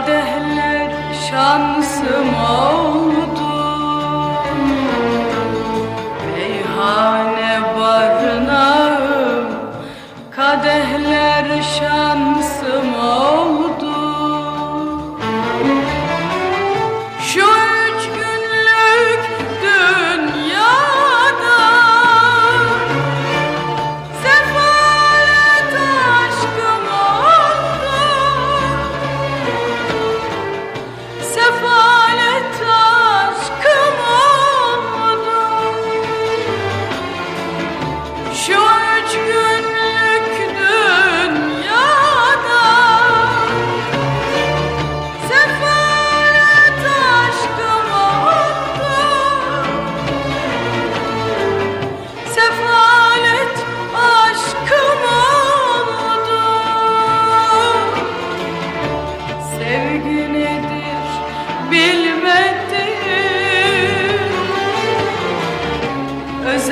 kadehler şansıma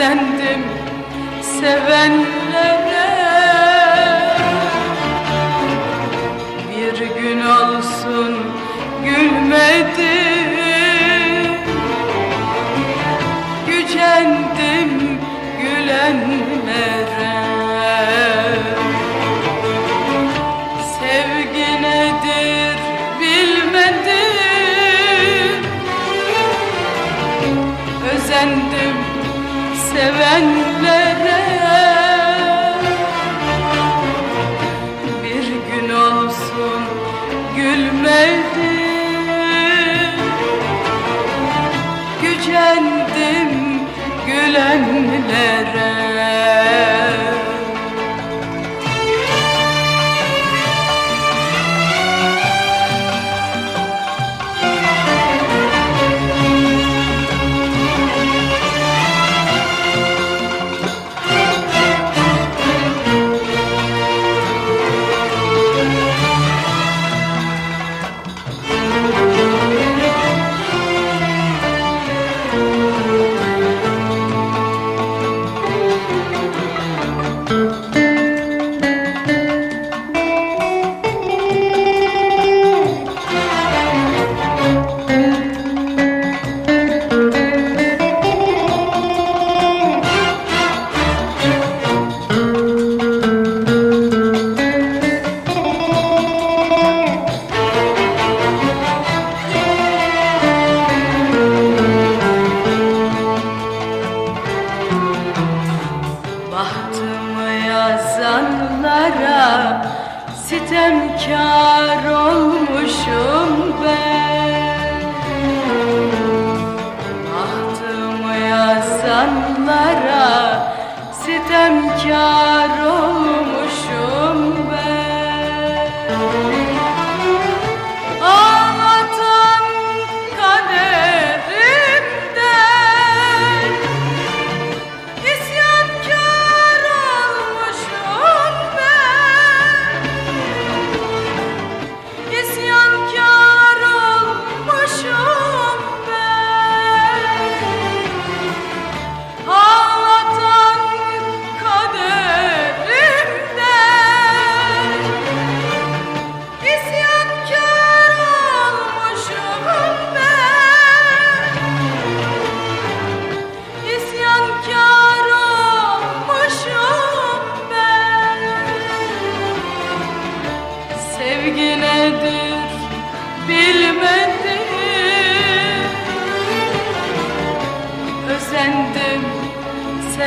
kendim sevenler sevenlere. Bir gün olsun gülmedim. Gücendim gülenlere. yollara sitemkar olmuşum ben. Bahtımı yazanlara sitemkar olmuşum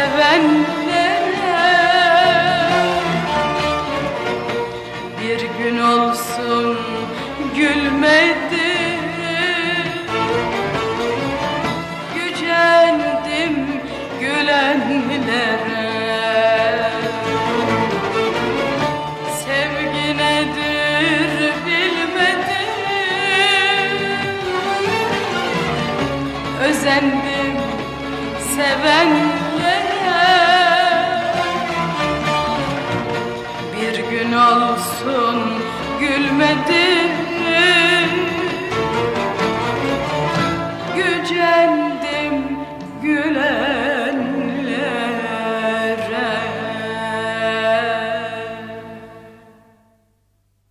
sevenlere Bir gün olsun gülmedi Gücendim gülenlere. Özendim seven olsun gülmedin